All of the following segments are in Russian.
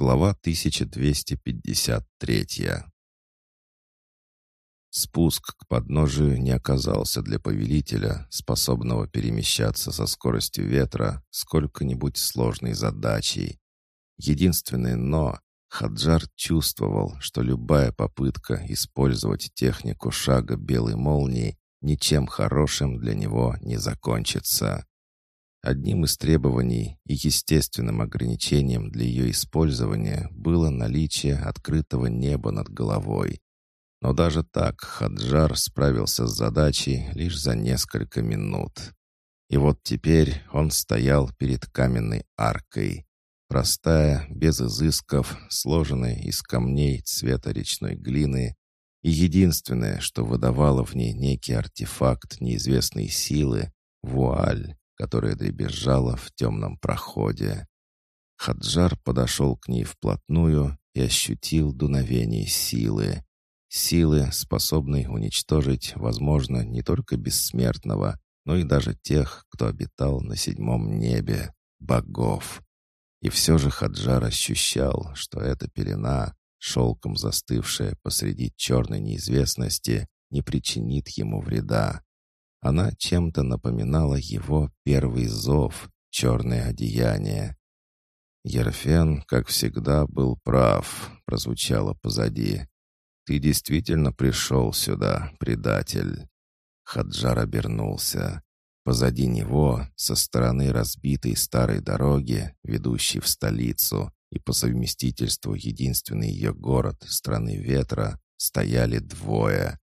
Глава 1253 Спуск к подножию не оказался для повелителя, способного перемещаться со скоростью ветра, сколько-нибудь сложной задачей. Единственное «но» — Хаджар чувствовал, что любая попытка использовать технику шага белой молнии ничем хорошим для него не закончится. Одним из требований и естественным ограничением для ее использования было наличие открытого неба над головой. Но даже так Хаджар справился с задачей лишь за несколько минут. И вот теперь он стоял перед каменной аркой. Простая, без изысков, сложенная из камней цвета речной глины, и единственное, что выдавало в ней некий артефакт неизвестной силы — вуаль которая дребезжала в темном проходе. Хаджар подошел к ней вплотную и ощутил дуновение силы. Силы, способной уничтожить, возможно, не только бессмертного, но и даже тех, кто обитал на седьмом небе, богов. И все же Хаджар ощущал, что эта пелена, шелком застывшая посреди черной неизвестности, не причинит ему вреда. Она чем-то напоминала его первый зов, черное одеяние. «Ерфен, как всегда, был прав», — прозвучало позади. «Ты действительно пришел сюда, предатель». Хаджар обернулся. Позади него, со стороны разбитой старой дороги, ведущей в столицу, и по совместительству единственный ее город страны ветра, стояли двое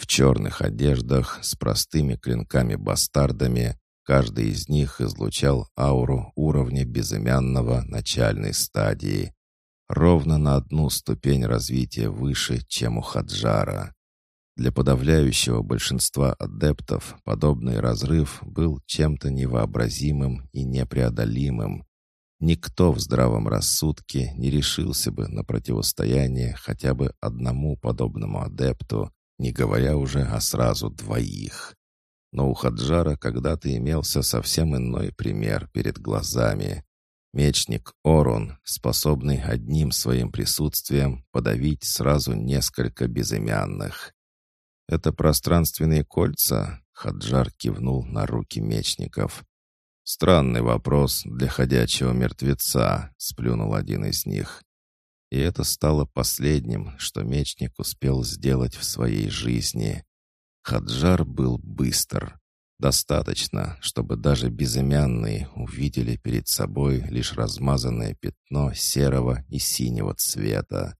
в черных одеждах с простыми клинками-бастардами, каждый из них излучал ауру уровня безымянного начальной стадии, ровно на одну ступень развития выше, чем у Хаджара. Для подавляющего большинства адептов подобный разрыв был чем-то невообразимым и непреодолимым. Никто в здравом рассудке не решился бы на противостояние хотя бы одному подобному адепту, не говоря уже о сразу двоих. Но у Хаджара когда-то имелся совсем иной пример перед глазами. Мечник Орон, способный одним своим присутствием подавить сразу несколько безымянных. «Это пространственные кольца?» — Хаджар кивнул на руки мечников. «Странный вопрос для ходячего мертвеца», — сплюнул один из них. И это стало последним, что мечник успел сделать в своей жизни. Хаджар был быстр. Достаточно, чтобы даже безымянные увидели перед собой лишь размазанное пятно серого и синего цвета.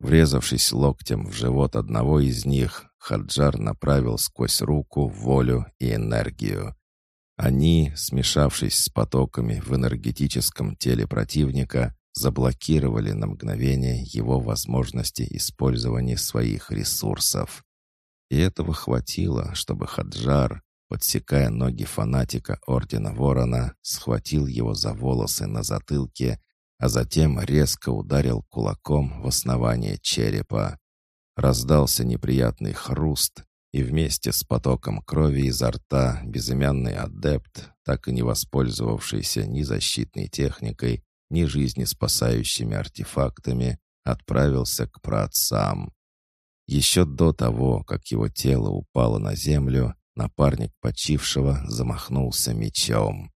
Врезавшись локтем в живот одного из них, Хаджар направил сквозь руку волю и энергию. Они, смешавшись с потоками в энергетическом теле противника, заблокировали на мгновение его возможности использования своих ресурсов. И этого хватило, чтобы Хаджар, подсекая ноги фанатика Ордена Ворона, схватил его за волосы на затылке, а затем резко ударил кулаком в основание черепа. Раздался неприятный хруст, и вместе с потоком крови изо рта безымянный адепт, так и не воспользовавшийся ни защитной техникой, ни жизнеспасающими артефактами, отправился к праотцам. Еще до того, как его тело упало на землю, напарник почившего замахнулся мечом.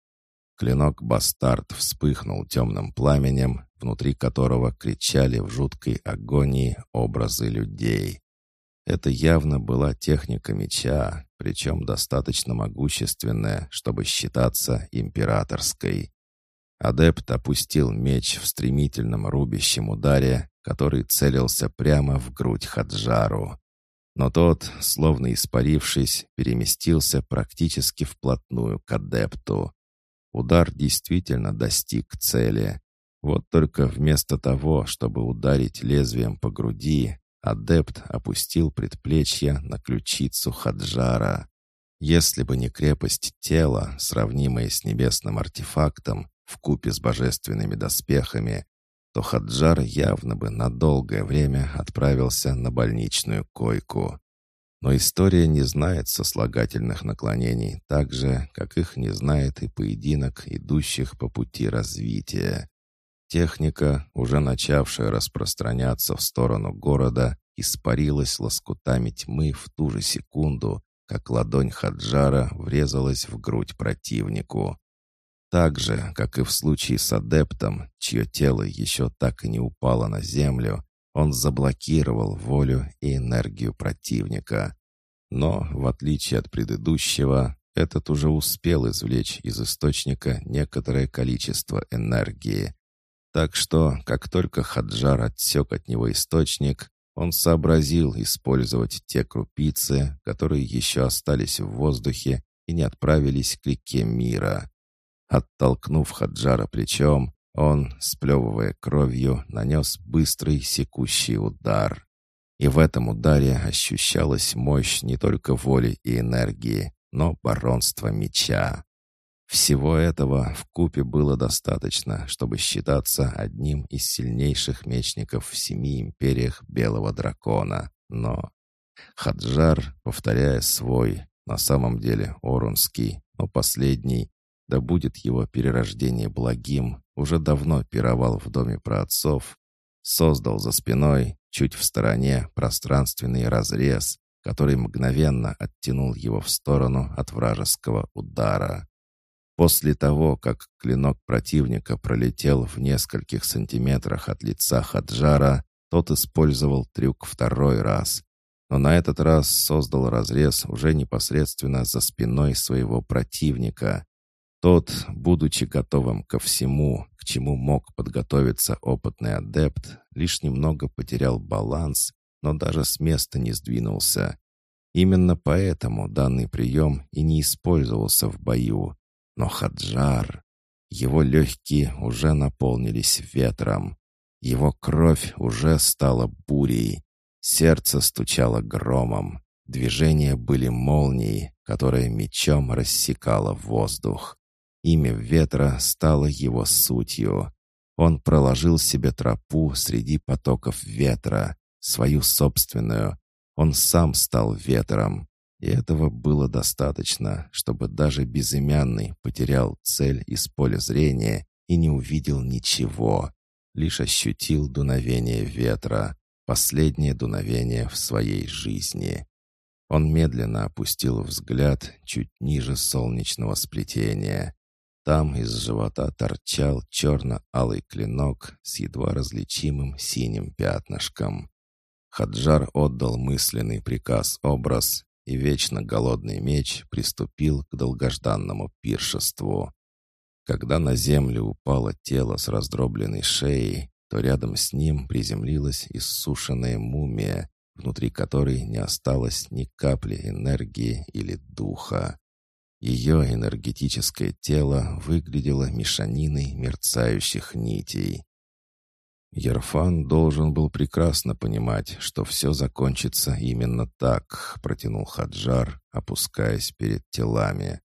Клинок-бастард вспыхнул темным пламенем, внутри которого кричали в жуткой агонии образы людей. Это явно была техника меча, причем достаточно могущественная, чтобы считаться императорской. Адепт опустил меч в стремительном рубящем ударе, который целился прямо в грудь Хаджару. Но тот, словно испарившись, переместился практически вплотную к адепту. Удар действительно достиг цели. Вот только вместо того, чтобы ударить лезвием по груди, адепт опустил предплечье на ключицу Хаджара. Если бы не крепость тела, сравнимая с небесным артефактом, в купе с божественными доспехами, то Хаджар явно бы на долгое время отправился на больничную койку. Но история не знает сослагательных наклонений так же, как их не знает и поединок идущих по пути развития. Техника, уже начавшая распространяться в сторону города, испарилась лоскутами тьмы в ту же секунду, как ладонь Хаджара врезалась в грудь противнику. Так же, как и в случае с адептом, чье тело еще так и не упало на землю, он заблокировал волю и энергию противника. Но, в отличие от предыдущего, этот уже успел извлечь из источника некоторое количество энергии. Так что, как только Хаджар отсек от него источник, он сообразил использовать те крупицы, которые еще остались в воздухе и не отправились к реке мира. Оттолкнув Хаджара плечом, он, сплевывая кровью, нанес быстрый секущий удар. И в этом ударе ощущалась мощь не только воли и энергии, но баронства меча. Всего этого в купе было достаточно, чтобы считаться одним из сильнейших мечников в семи империях Белого Дракона. Но Хаджар, повторяя свой, на самом деле Орунский, но последний, да будет его перерождение благим, уже давно пировал в доме праотцов, создал за спиной, чуть в стороне, пространственный разрез, который мгновенно оттянул его в сторону от вражеского удара. После того, как клинок противника пролетел в нескольких сантиметрах от лица Хаджара, тот использовал трюк второй раз, но на этот раз создал разрез уже непосредственно за спиной своего противника. Тот, будучи готовым ко всему, к чему мог подготовиться опытный адепт, лишь немного потерял баланс, но даже с места не сдвинулся. Именно поэтому данный прием и не использовался в бою. Но Хаджар... Его легкие уже наполнились ветром. Его кровь уже стала бурей. Сердце стучало громом. Движения были молнией, которая мечом рассекала воздух. Имя ветра стало его сутью. Он проложил себе тропу среди потоков ветра, свою собственную. Он сам стал ветром. И этого было достаточно, чтобы даже безымянный потерял цель из поля зрения и не увидел ничего, лишь ощутил дуновение ветра, последнее дуновение в своей жизни. Он медленно опустил взгляд чуть ниже солнечного сплетения. Там из живота торчал черно-алый клинок с едва различимым синим пятнышком. Хаджар отдал мысленный приказ-образ, и вечно голодный меч приступил к долгожданному пиршеству. Когда на землю упало тело с раздробленной шеей, то рядом с ним приземлилась иссушенная мумия, внутри которой не осталось ни капли энергии или духа. Ее энергетическое тело выглядело мешаниной мерцающих нитей. Ерфан должен был прекрасно понимать, что все закончится именно так, протянул Хаджар, опускаясь перед телами.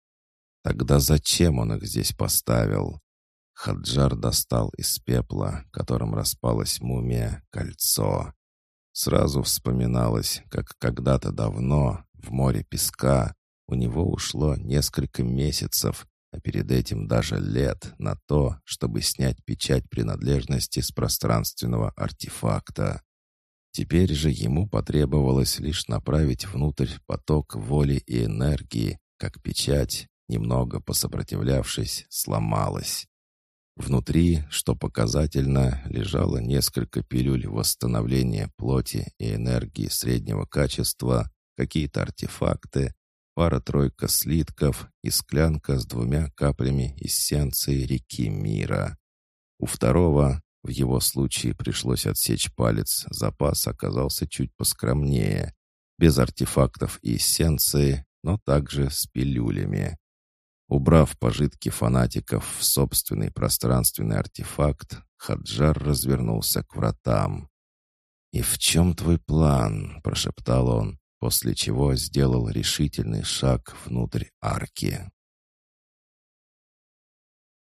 Тогда зачем он их здесь поставил? Хаджар достал из пепла, которым распалась мумия, кольцо. Сразу вспоминалось, как когда-то давно, в море песка, у него ушло несколько месяцев, а перед этим даже лет на то, чтобы снять печать принадлежности с пространственного артефакта. Теперь же ему потребовалось лишь направить внутрь поток воли и энергии, как печать, немного посопротивлявшись, сломалась. Внутри, что показательно, лежало несколько пилюль восстановления плоти и энергии среднего качества, какие-то артефакты, пара-тройка слитков и склянка с двумя каплями эссенции реки мира. У второго, в его случае пришлось отсечь палец, запас оказался чуть поскромнее, без артефактов и эссенции, но также с пилюлями. Убрав пожитки фанатиков в собственный пространственный артефакт, Хаджар развернулся к вратам. «И в чем твой план?» — прошептал он, после чего сделал решительный шаг внутрь арки.